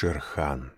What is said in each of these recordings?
Шерхан.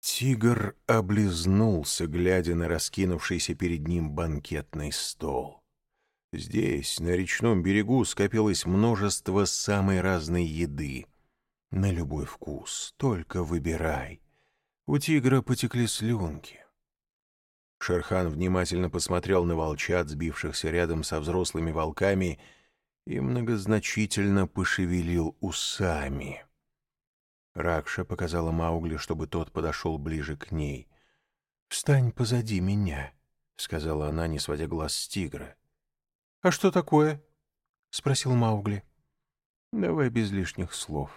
Тигр облизнулся, глядя на раскинувшийся перед ним банкетный стол. Здесь, на речном берегу, скопилось множество самой разной еды. На любой вкус, только выбирай. У тигра потекли слюнки. Шерхан внимательно посмотрел на волчат, сбившихся рядом со взрослыми волками, и многозначительно пошевелил усами. Ракша показала Маугли, чтобы тот подошел ближе к ней. «Встань позади меня», — сказала она, не сводя глаз с тигра. «А что такое?» — спросил Маугли. «Давай без лишних слов».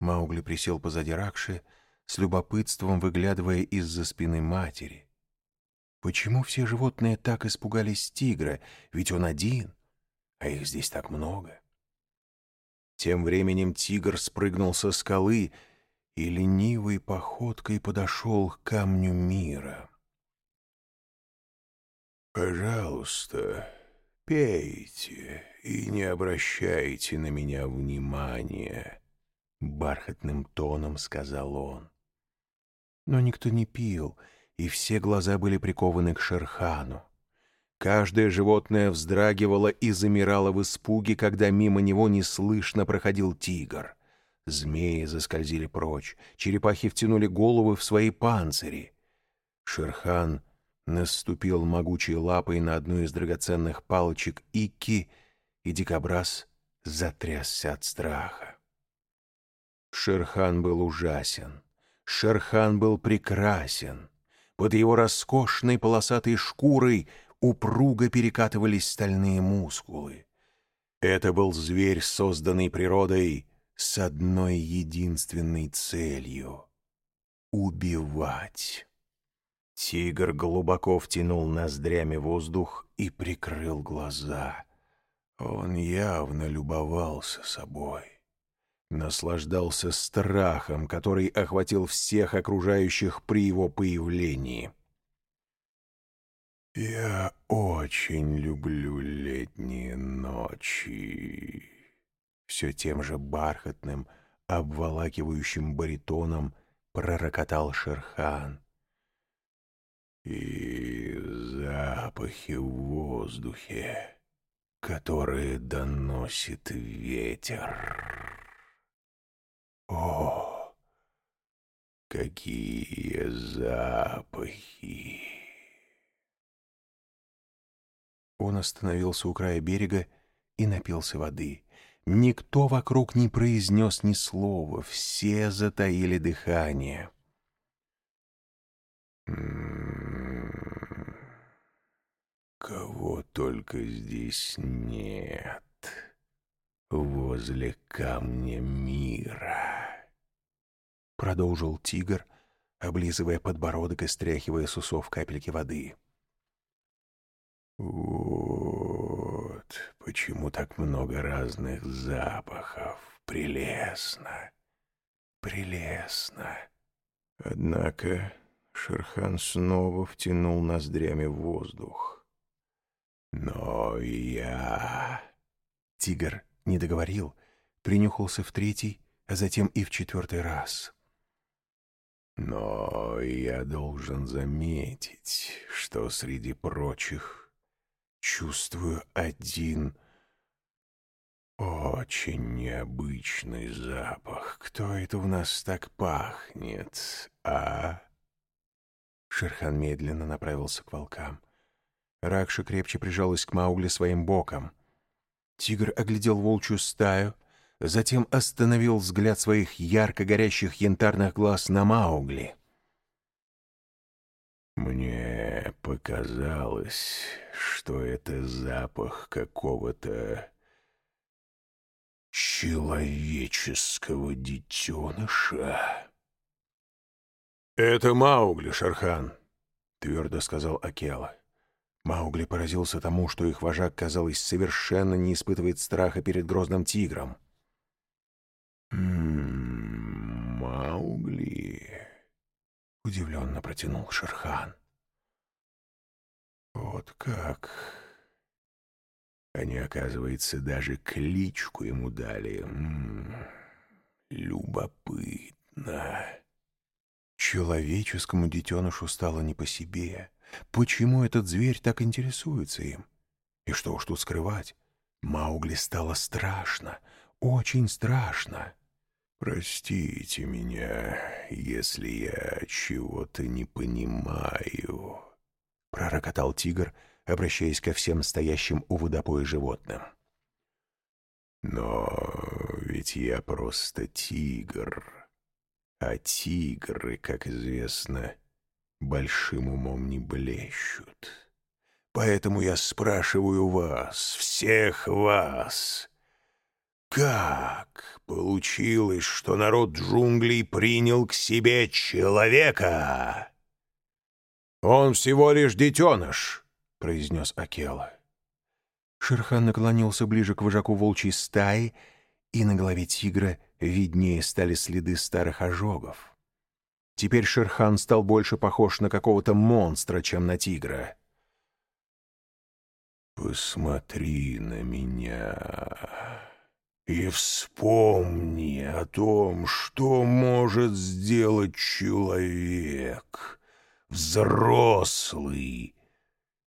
Маугли присел позади Ракши, с любопытством выглядывая из-за спины матери. Почему все животные так испугались тигра? Ведь он один, а их здесь так много. Тем временем тигр спрыгнул со скалы и ленивой походкой подошел к камню мира. «Пожалуйста, пейте и не обращайте на меня внимания», — бархатным тоном сказал он. Но никто не пил, и все глаза были прикованы к Шерхану. Каждое животное вздрагивало и замирало в испуге, когда мимо него неслышно проходил тигр. Змеи заскользили прочь, черепахи втянули головы в свои панцири. Шерхан наступил могучей лапой на одну из драгоценных палочек Икки, и дикобраз затрясся от страха. Шерхан был ужасен. Шерхан был прекрасен. Под его роскошной полосатой шкурой — упруго перекатывались стальные мускулы. Это был зверь, созданный природой с одной единственной целью — убивать. Тигр глубоко втянул ноздрями воздух и прикрыл глаза. Он явно любовался собой. Наслаждался страхом, который охватил всех окружающих при его появлении. «Я очень люблю летние ночи», — все тем же бархатным, обволакивающим баритоном пророкотал Шерхан. «И запахи в воздухе, которые доносит ветер. О, какие запахи!» Он остановился у края берега и напился воды. Никто вокруг не произнес ни слова, все затаили дыхание. «М-м-м, «Кого только здесь нет возле камня мира», — продолжил тигр, облизывая подбородок и стряхивая с усов капельки воды. Вот почему так много разных запахов. Прелестно, прелестно. Однако Шерхан снова втянул ноздрями воздух. Но я... Тигр не договорил, принюхался в третий, а затем и в четвертый раз. Но я должен заметить, что среди прочих чувствую один очень необычный запах. Кто это у нас так пахнет, а?» Шерхан медленно направился к волкам. Ракша крепче прижалась к Маугли своим боком. Тигр оглядел волчью стаю, затем остановил взгляд своих ярко горящих янтарных глаз на Маугли. Мне показалось, что это запах какого-то человеческого детеныша. «Это Маугли, Шархан», — твердо сказал Акела. Маугли поразился тому, что их вожак, казалось, совершенно не испытывает страха перед грозным тигром. «М-м, Маугли...» удивленно протянул Шерхан. Вот как. Они, оказывается, даже кличку ему дали. М -м -м. любопытно. Человеческому детенышу стало не по себе. Почему этот зверь так интересуется им? И что уж тут скрывать? Маугли стало страшно, очень страшно. «Простите меня, если я чего-то не понимаю», — пророкотал тигр, обращаясь ко всем стоящим у водопоя животным. «Но ведь я просто тигр, а тигры, как известно, большим умом не блещут. Поэтому я спрашиваю вас, всех вас, как получилось, что народ джунглей принял к себе человека?» «Он всего лишь детеныш», — произнес Акела. Шерхан наклонился ближе к вожаку волчьей стаи, и на голове тигра виднее стали следы старых ожогов. Теперь Шерхан стал больше похож на какого-то монстра, чем на тигра. «Посмотри на меня и вспомни о том, что может сделать человек, взрослый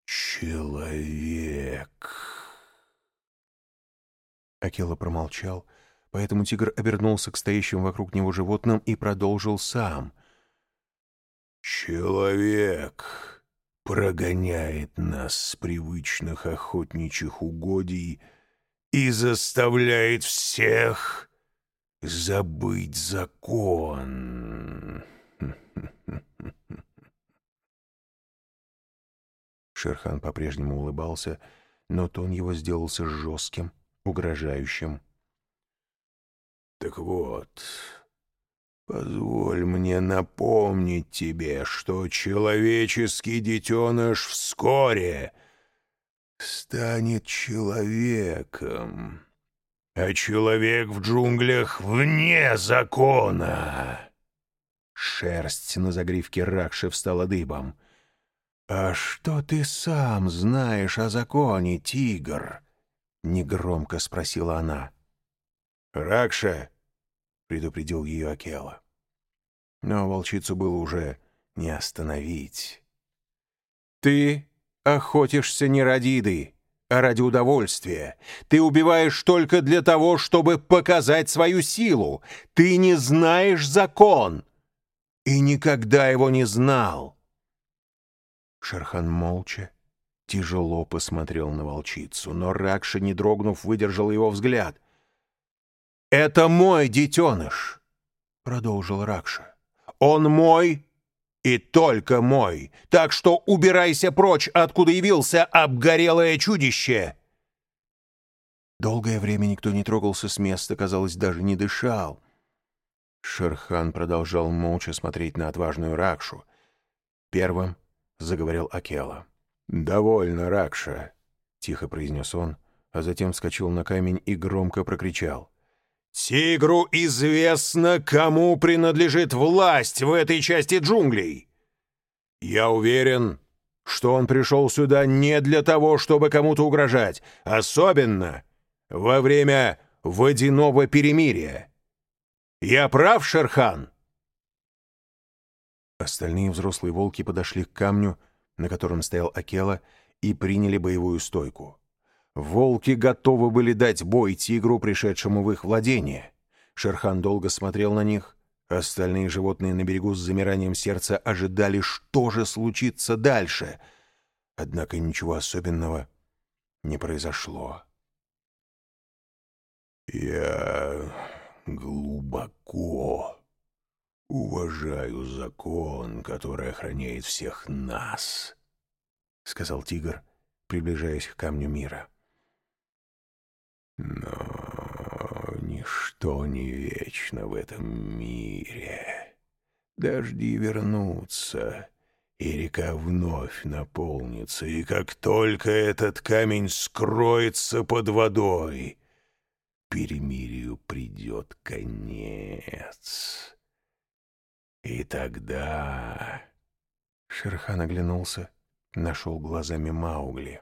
человек». Акела промолчал, поэтому тигр обернулся к стоящим вокруг него животным и продолжил сам. «Человек прогоняет нас с привычных охотничьих угодий и заставляет всех забыть закон». Шерхан по-прежнему улыбался, но тон его сделался жестким, угрожающим. «Так вот, позволь мне напомнить тебе, что человеческий детеныш вскоре станет человеком, а человек в джунглях вне закона». Шерсть на загривке Ракши встала дыбом. «А что ты сам знаешь о законе, тигр?» — негромко спросила она. «Ракша!» — предупредил ее Акела. Но волчицу было уже не остановить. «Ты охотишься не ради еды, а ради удовольствия. Ты убиваешь только для того, чтобы показать свою силу. Ты не знаешь закон и никогда его не знал». Шерхан молча тяжело посмотрел на волчицу, но Ракша, не дрогнув, выдержал его взгляд. «Это мой детеныш!» — продолжил Ракша. «Он мой и только мой, так что убирайся прочь, откуда явился обгорелое чудище!» Долгое время никто не трогался с места, казалось, даже не дышал. Шерхан продолжал молча смотреть на отважную Ракшу. Первым заговорил Акела. «Довольно, Ракша», — тихо произнес он, а затем вскочил на камень и громко прокричал. «Тигру известно, кому принадлежит власть в этой части джунглей. Я уверен, что он пришел сюда не для того, чтобы кому-то угрожать, особенно во время водяного перемирия. Я прав, Шерхан?» Остальные взрослые волки подошли к камню, на котором стоял Акела, и приняли боевую стойку. Волки готовы были дать бой тигру, пришедшему в их владение. Шерхан долго смотрел на них. Остальные животные на берегу с замиранием сердца ожидали, что же случится дальше. Однако ничего особенного не произошло. «Я глубоко уважаю закон, который охраняет всех нас», — сказал тигр, приближаясь к камню мира. «Но ничто не вечно в этом мире. Дожди вернутся, и река вновь наполнится, и как только этот камень скроется под водой, перемирию придет конец». И тогда... Шерхан оглянулся, нашел глазами Маугли.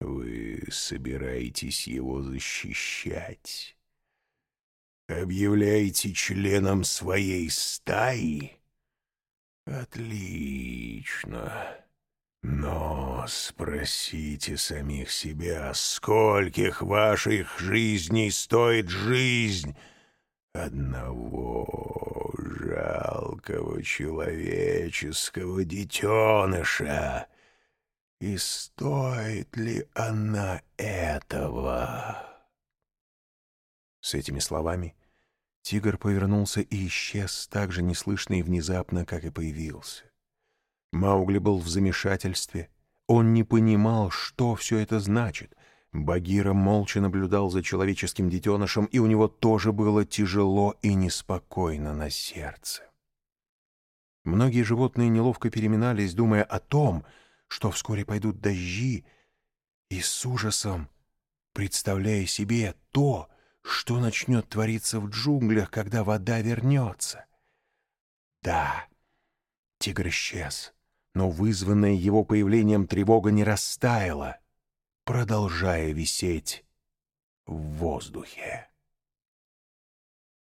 «Вы собираетесь его защищать?» объявляете членом своей стаи? Отлично. Но спросите самих себя, скольких ваших жизней стоит жизнь одного жалкого человеческого детеныша? И стоит ли она этого? С этими словами тигр повернулся и исчез так же неслышно и внезапно, как и появился. Маугли был в замешательстве. Он не понимал, что все это значит. Багира молча наблюдал за человеческим детенышем, и у него тоже было тяжело и неспокойно на сердце. Многие животные неловко переминались, думая о том, что вскоре пойдут дожди, и с ужасом представляя себе то, что начнет твориться в джунглях, когда вода вернется? Да, тигр исчез, но вызванная его появлением тревога не растаяла, продолжая висеть в воздухе.